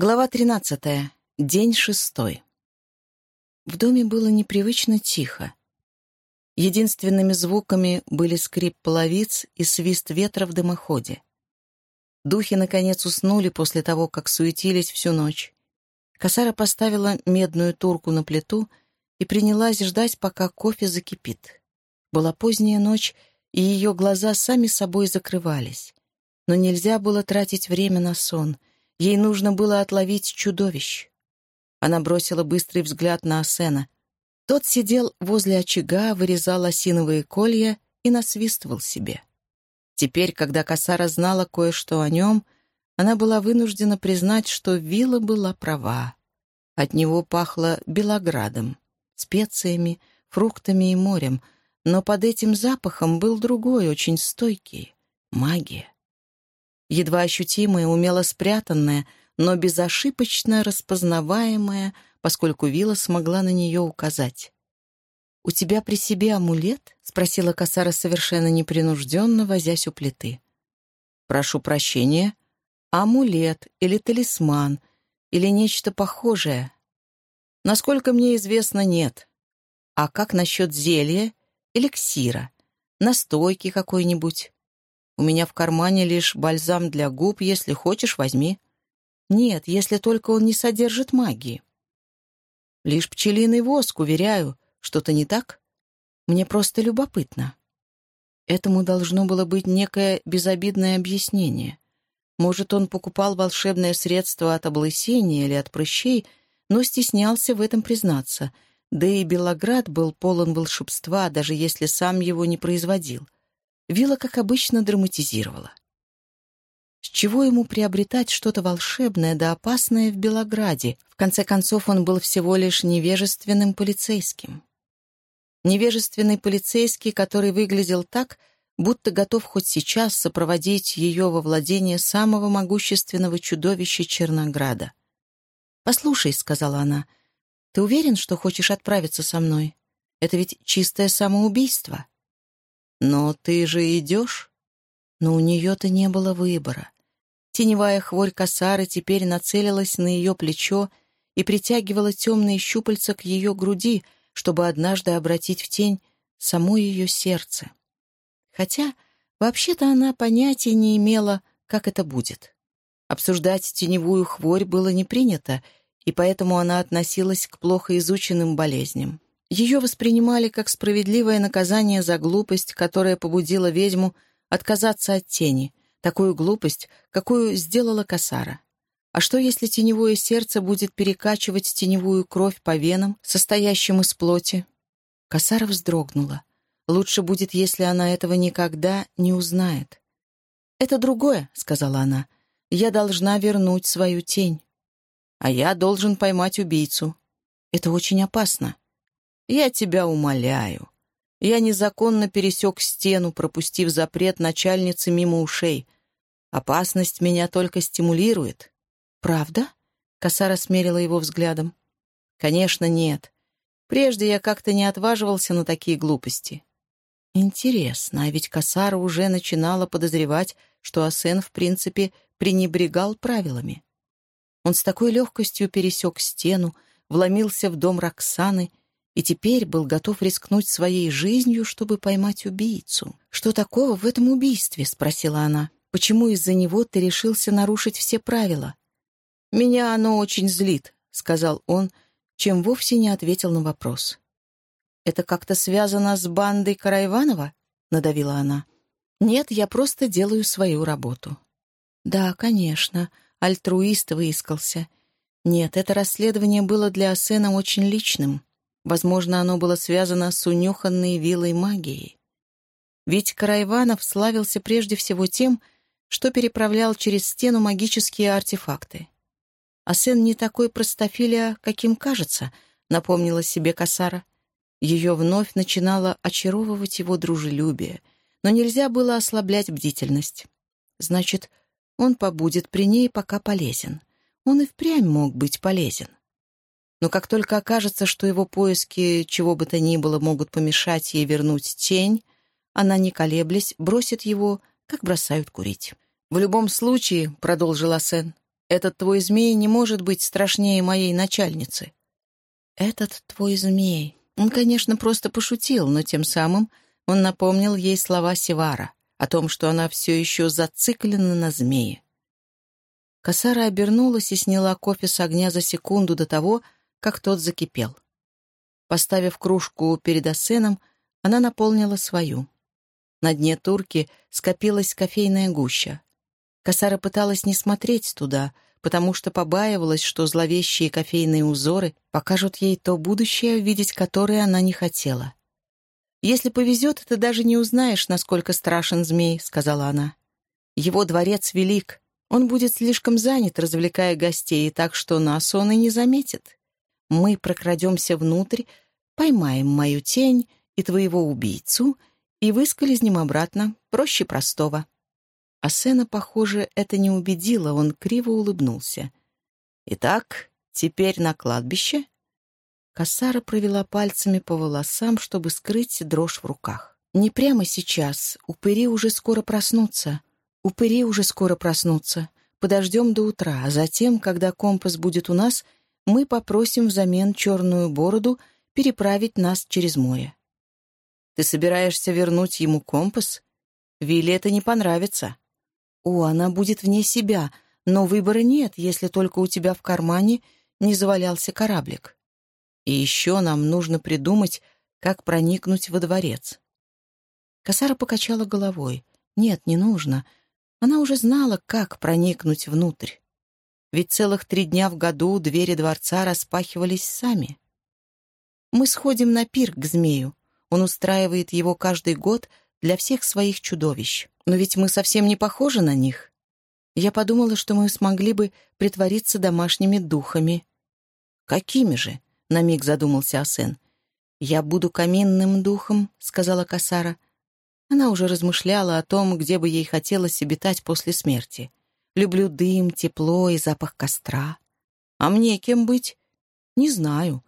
Глава 13. День шестой. В доме было непривычно тихо. Единственными звуками были скрип половиц и свист ветра в дымоходе. Духи, наконец, уснули после того, как суетились всю ночь. Косара поставила медную турку на плиту и принялась ждать, пока кофе закипит. Была поздняя ночь, и ее глаза сами собой закрывались. Но нельзя было тратить время на сон — Ей нужно было отловить чудовищ. Она бросила быстрый взгляд на Асена. Тот сидел возле очага, вырезал осиновые колья и насвистывал себе. Теперь, когда Касара знала кое-что о нем, она была вынуждена признать, что Вилла была права. От него пахло белоградом, специями, фруктами и морем, но под этим запахом был другой, очень стойкий — магия едва ощутимая, умело спрятанная, но безошибочно распознаваемая, поскольку Вилла смогла на нее указать. «У тебя при себе амулет?» — спросила Касара совершенно непринужденно, возясь у плиты. «Прошу прощения. Амулет или талисман или нечто похожее. Насколько мне известно, нет. А как насчет зелья, эликсира, настойки какой-нибудь?» У меня в кармане лишь бальзам для губ, если хочешь, возьми. Нет, если только он не содержит магии. Лишь пчелиный воск, уверяю. Что-то не так? Мне просто любопытно. Этому должно было быть некое безобидное объяснение. Может, он покупал волшебное средство от облысения или от прыщей, но стеснялся в этом признаться. Да и Белоград был полон волшебства, даже если сам его не производил — Вилла, как обычно, драматизировала. С чего ему приобретать что-то волшебное да опасное в Белограде? В конце концов, он был всего лишь невежественным полицейским. Невежественный полицейский, который выглядел так, будто готов хоть сейчас сопроводить ее во владение самого могущественного чудовища Чернограда. «Послушай», — сказала она, — «ты уверен, что хочешь отправиться со мной? Это ведь чистое самоубийство». «Но ты же идешь?» Но у нее-то не было выбора. Теневая хворь косары теперь нацелилась на ее плечо и притягивала темные щупальца к ее груди, чтобы однажды обратить в тень само ее сердце. Хотя, вообще-то, она понятия не имела, как это будет. Обсуждать теневую хворь было не принято, и поэтому она относилась к плохо изученным болезням. Ее воспринимали как справедливое наказание за глупость, которая побудила ведьму отказаться от тени, такую глупость, какую сделала Касара. А что, если теневое сердце будет перекачивать теневую кровь по венам, состоящим из плоти? Касара вздрогнула. Лучше будет, если она этого никогда не узнает. «Это другое», — сказала она. «Я должна вернуть свою тень. А я должен поймать убийцу. Это очень опасно. Я тебя умоляю. Я незаконно пересек стену, пропустив запрет начальницы мимо ушей. Опасность меня только стимулирует. Правда? Косара смерила его взглядом. Конечно, нет. Прежде я как-то не отваживался на такие глупости. Интересно, а ведь Касара уже начинала подозревать, что Асен, в принципе, пренебрегал правилами. Он с такой легкостью пересек стену, вломился в дом Роксаны и теперь был готов рискнуть своей жизнью, чтобы поймать убийцу. «Что такого в этом убийстве?» — спросила она. «Почему из-за него ты решился нарушить все правила?» «Меня оно очень злит», — сказал он, чем вовсе не ответил на вопрос. «Это как-то связано с бандой Караиванова?» — надавила она. «Нет, я просто делаю свою работу». «Да, конечно», — альтруист выискался. «Нет, это расследование было для Асена очень личным. Возможно, оно было связано с унюханной вилой магией. Ведь Карайванов славился прежде всего тем, что переправлял через стену магические артефакты. А сын не такой простофиля, каким кажется, напомнила себе Касара. Ее вновь начинало очаровывать его дружелюбие, но нельзя было ослаблять бдительность. Значит, он побудет при ней, пока полезен. Он и впрямь мог быть полезен. Но как только окажется, что его поиски чего бы то ни было могут помешать ей вернуть тень, она, не колеблясь, бросит его, как бросают курить. «В любом случае», — продолжила Сен, Этот твой змей не может быть страшнее моей начальницы». «Этот твой змей...» Он, конечно, просто пошутил, но тем самым он напомнил ей слова Севара о том, что она все еще зациклена на змее. Косара обернулась и сняла кофе с огня за секунду до того, как тот закипел. Поставив кружку перед Асеном, она наполнила свою. На дне турки скопилась кофейная гуща. Косара пыталась не смотреть туда, потому что побаивалась, что зловещие кофейные узоры покажут ей то будущее, видеть которое она не хотела. «Если повезет, ты даже не узнаешь, насколько страшен змей», — сказала она. «Его дворец велик. Он будет слишком занят, развлекая гостей, так что нас он и не заметит. Мы прокрадемся внутрь, поймаем мою тень и твоего убийцу и выскользнем обратно, проще простого». А Сена, похоже, это не убедило, он криво улыбнулся. «Итак, теперь на кладбище?» Кассара провела пальцами по волосам, чтобы скрыть дрожь в руках. «Не прямо сейчас. Упыри уже скоро проснутся. Упыри уже скоро проснутся. Подождем до утра, а затем, когда компас будет у нас, мы попросим взамен черную бороду переправить нас через море». «Ты собираешься вернуть ему компас? Вилли это не понравится». «О, она будет вне себя, но выбора нет, если только у тебя в кармане не завалялся кораблик». И еще нам нужно придумать, как проникнуть во дворец. Косара покачала головой. Нет, не нужно. Она уже знала, как проникнуть внутрь. Ведь целых три дня в году двери дворца распахивались сами. Мы сходим на пир к змею. Он устраивает его каждый год для всех своих чудовищ. Но ведь мы совсем не похожи на них. Я подумала, что мы смогли бы притвориться домашними духами. Какими же? — на миг задумался Асен. «Я буду каминным духом», — сказала Касара. Она уже размышляла о том, где бы ей хотелось обитать после смерти. «Люблю дым, тепло и запах костра. А мне кем быть? Не знаю.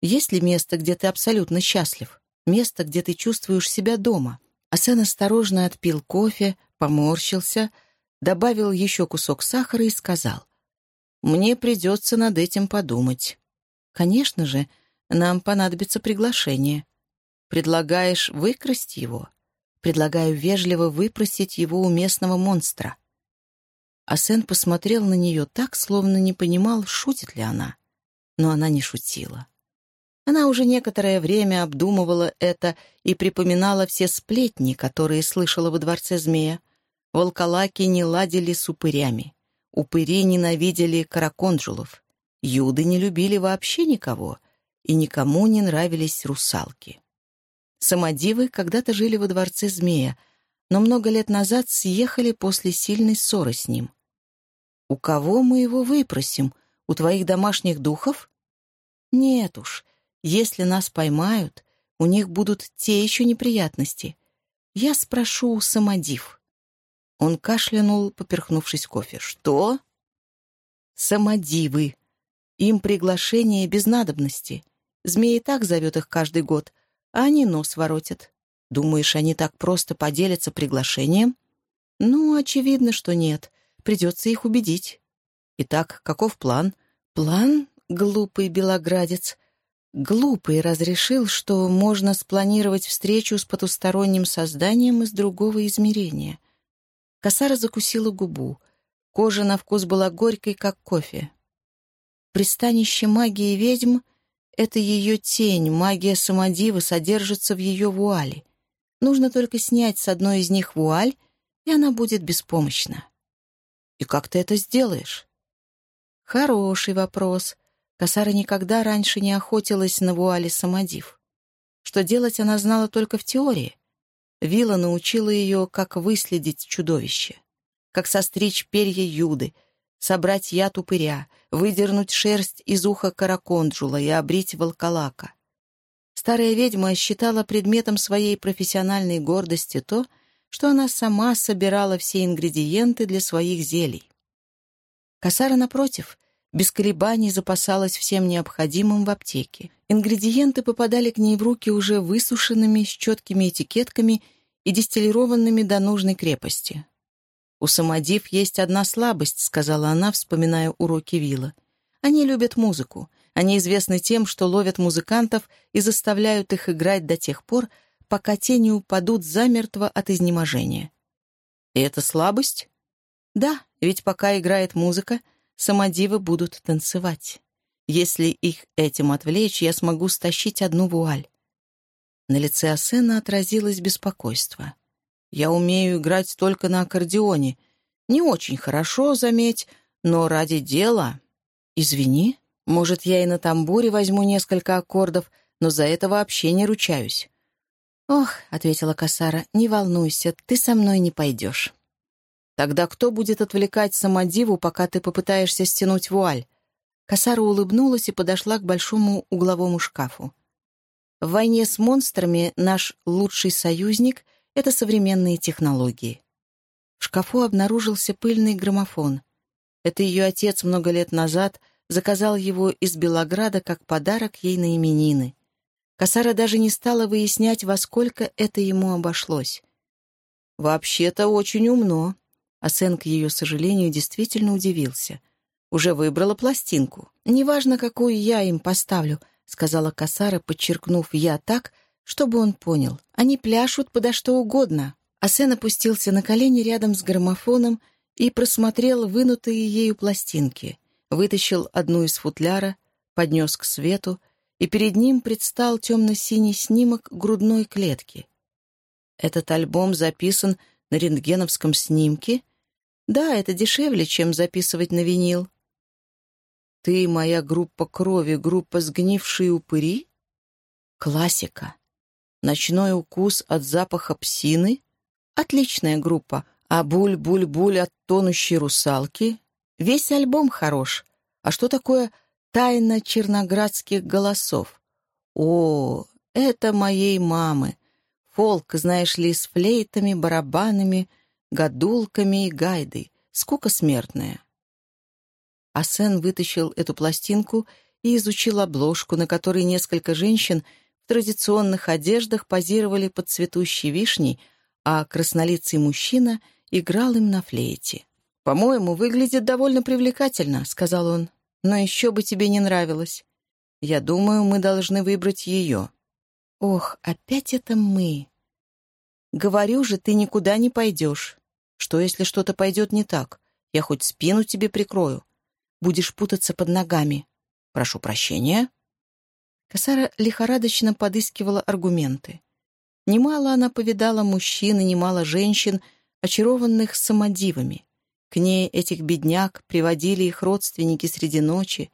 Есть ли место, где ты абсолютно счастлив? Место, где ты чувствуешь себя дома?» Асен осторожно отпил кофе, поморщился, добавил еще кусок сахара и сказал. «Мне придется над этим подумать». Конечно же, нам понадобится приглашение. Предлагаешь выкрасть его? Предлагаю вежливо выпросить его у местного монстра. Асен посмотрел на нее так, словно не понимал, шутит ли она. Но она не шутила. Она уже некоторое время обдумывала это и припоминала все сплетни, которые слышала во дворце змея. Волколаки не ладили с упырями. Упыри ненавидели караконджулов. Юды не любили вообще никого, и никому не нравились русалки. Самодивы когда-то жили во дворце змея, но много лет назад съехали после сильной ссоры с ним. «У кого мы его выпросим? У твоих домашних духов?» «Нет уж, если нас поймают, у них будут те еще неприятности. Я спрошу у самодив». Он кашлянул, поперхнувшись кофе. «Что?» «Самодивы», им приглашение без надобности. Змеи так зовет их каждый год, а они нос воротят. Думаешь, они так просто поделятся приглашением? Ну, очевидно, что нет. Придется их убедить. Итак, каков план? План, глупый белоградец. Глупый разрешил, что можно спланировать встречу с потусторонним созданием из другого измерения. Косара закусила губу. Кожа на вкус была горькой, как кофе. Пристанище магии ведьм — это ее тень, магия самодивы содержится в ее вуале. Нужно только снять с одной из них вуаль, и она будет беспомощна. И как ты это сделаешь? Хороший вопрос. Косара никогда раньше не охотилась на вуале самодив. Что делать она знала только в теории. Вилла научила ее, как выследить чудовище, как состричь перья юды, собрать яд упыря, выдернуть шерсть из уха караконджула и обрить волколака. Старая ведьма считала предметом своей профессиональной гордости то, что она сама собирала все ингредиенты для своих зелий. Косара, напротив, без колебаний запасалась всем необходимым в аптеке. Ингредиенты попадали к ней в руки уже высушенными, с четкими этикетками и дистиллированными до нужной крепости. «У самодив есть одна слабость», — сказала она, вспоминая уроки Вилла. «Они любят музыку. Они известны тем, что ловят музыкантов и заставляют их играть до тех пор, пока те не упадут замертво от изнеможения». «И это слабость?» «Да, ведь пока играет музыка, самодивы будут танцевать. Если их этим отвлечь, я смогу стащить одну вуаль». На лице Асена отразилось беспокойство. Я умею играть только на аккордеоне. Не очень хорошо, заметь, но ради дела. Извини, может, я и на тамбуре возьму несколько аккордов, но за это вообще не ручаюсь. «Ох», — ответила Касара, — «не волнуйся, ты со мной не пойдешь». «Тогда кто будет отвлекать самодиву, пока ты попытаешься стянуть вуаль?» Касара улыбнулась и подошла к большому угловому шкафу. В войне с монстрами наш лучший союзник это современные технологии. В шкафу обнаружился пыльный граммофон. Это ее отец много лет назад заказал его из Белограда как подарок ей на именины. Касара даже не стала выяснять, во сколько это ему обошлось. «Вообще-то очень умно», а Сен, к ее сожалению, действительно удивился. «Уже выбрала пластинку. Неважно, какую я им поставлю», — сказала Касара, подчеркнув «я» так, чтобы он понял, они пляшут подо что угодно. Асен опустился на колени рядом с граммофоном и просмотрел вынутые ею пластинки, вытащил одну из футляра, поднес к свету, и перед ним предстал темно-синий снимок грудной клетки. Этот альбом записан на рентгеновском снимке? Да, это дешевле, чем записывать на винил. «Ты моя группа крови, группа сгнившие упыри?» Классика. Ночной укус от запаха псины — отличная группа, а буль-буль-буль от тонущей русалки — весь альбом хорош. А что такое «Тайна черноградских голосов»? О, это моей мамы. Фолк, знаешь ли, с флейтами, барабанами, гадулками и гайдой. Скука смертная. Асен вытащил эту пластинку и изучил обложку, на которой несколько женщин — в традиционных одеждах позировали под цветущей вишней, а краснолицый мужчина играл им на флейте. «По-моему, выглядит довольно привлекательно», — сказал он. «Но еще бы тебе не нравилось. Я думаю, мы должны выбрать ее». «Ох, опять это мы!» «Говорю же, ты никуда не пойдешь. Что, если что-то пойдет не так? Я хоть спину тебе прикрою. Будешь путаться под ногами. Прошу прощения». Касара лихорадочно подыскивала аргументы. Немало она повидала мужчин и немало женщин, очарованных самодивами. К ней этих бедняк приводили их родственники среди ночи.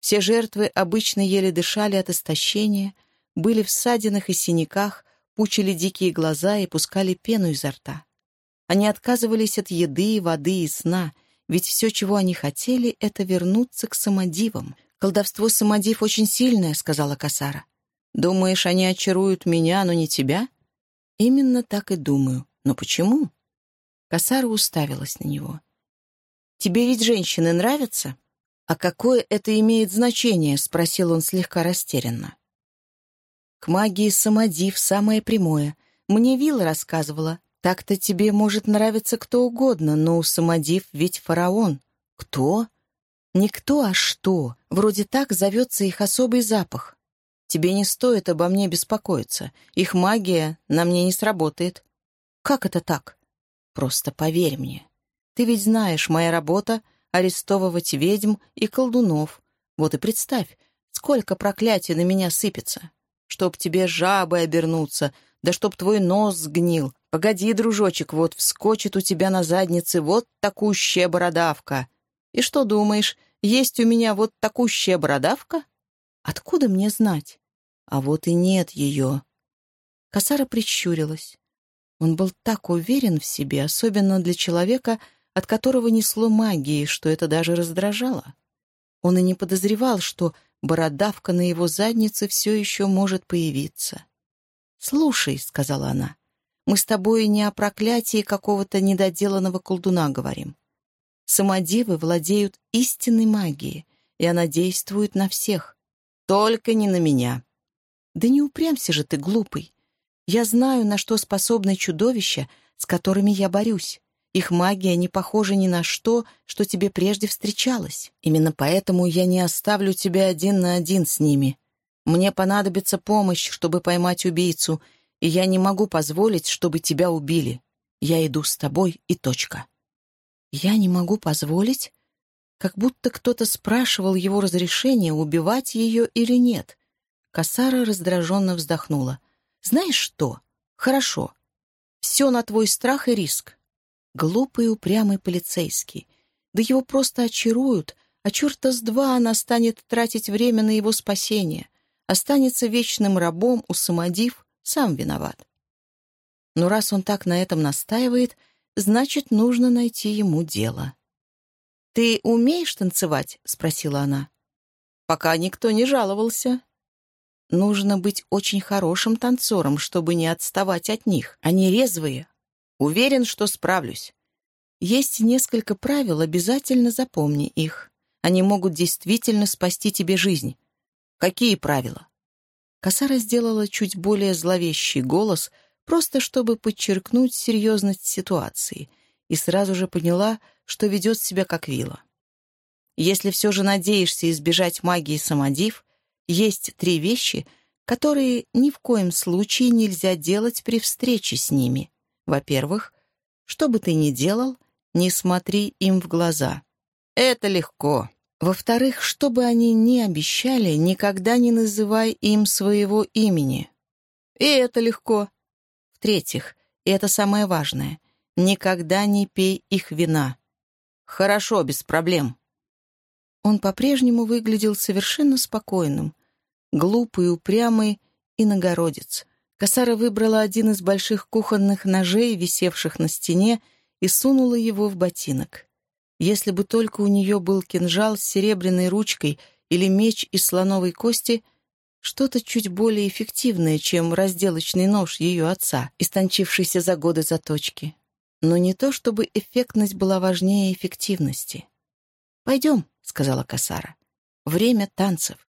Все жертвы обычно еле дышали от истощения, были в ссадинах и синяках, пучили дикие глаза и пускали пену изо рта. Они отказывались от еды, воды и сна, ведь все, чего они хотели, это вернуться к самодивам, «Колдовство самодив очень сильное», — сказала Касара. «Думаешь, они очаруют меня, но не тебя?» «Именно так и думаю. Но почему?» Касара уставилась на него. «Тебе ведь женщины нравятся?» «А какое это имеет значение?» — спросил он слегка растерянно. «К магии самодив самое прямое. Мне Вилла рассказывала. Так-то тебе может нравиться кто угодно, но у самодив ведь фараон. Кто? Не кто, а что. Вроде так зовется их особый запах. Тебе не стоит обо мне беспокоиться. Их магия на мне не сработает. Как это так? Просто поверь мне. Ты ведь знаешь, моя работа — арестовывать ведьм и колдунов. Вот и представь, сколько проклятий на меня сыпется. Чтоб тебе жабой обернуться, да чтоб твой нос сгнил. Погоди, дружочек, вот вскочит у тебя на заднице вот такущая бородавка. И что думаешь, есть у меня вот такущая бородавка? Откуда мне знать? А вот и нет ее. Косара прищурилась. Он был так уверен в себе, особенно для человека, от которого несло магии, что это даже раздражало. Он и не подозревал, что бородавка на его заднице все еще может появиться. «Слушай», — сказала она, — «мы с тобой не о проклятии какого-то недоделанного колдуна говорим. Самодевы владеют истинной магией, и она действует на всех. Только не на меня. Да не упрямься же ты, глупый. Я знаю, на что способны чудовища, с которыми я борюсь. Их магия не похожа ни на что, что тебе прежде встречалось. Именно поэтому я не оставлю тебя один на один с ними. Мне понадобится помощь, чтобы поймать убийцу, и я не могу позволить, чтобы тебя убили. Я иду с тобой и точка». «Я не могу позволить?» Как будто кто-то спрашивал его разрешения, убивать ее или нет. Касара раздраженно вздохнула. «Знаешь что? Хорошо. Все на твой страх и риск. Глупый упрямый полицейский. Да его просто очаруют, а черта с два она станет тратить время на его спасение. Останется вечным рабом, усамодив, сам виноват. Но раз он так на этом настаивает, значит, нужно найти ему дело. «Ты умеешь танцевать?» — спросила она. «Пока никто не жаловался». Нужно быть очень хорошим танцором, чтобы не отставать от них. Они резвые, Уверен, что справлюсь. Есть несколько правил, обязательно запомни их. Они могут действительно спасти тебе жизнь. Какие правила? Косара сделала чуть более зловещий голос, просто чтобы подчеркнуть серьезность ситуации, и сразу же поняла, что ведет себя как вила. Если все же надеешься избежать магии самодив, есть три вещи, которые ни в коем случае нельзя делать при встрече с ними. Во-первых, что бы ты ни делал, не смотри им в глаза. Это легко. Во-вторых, что бы они ни обещали, никогда не называй им своего имени. И это легко. В-третьих, и это самое важное, никогда не пей их вина. Хорошо, без проблем. Он по-прежнему выглядел совершенно спокойным, глупый, упрямый и нагородец. Косара выбрала один из больших кухонных ножей, висевших на стене, и сунула его в ботинок. Если бы только у нее был кинжал с серебряной ручкой или меч из слоновой кости, что-то чуть более эффективное, чем разделочный нож ее отца, истончившийся за годы заточки. Но не то, чтобы эффектность была важнее эффективности. «Пойдем», — сказала Касара. «Время танцев.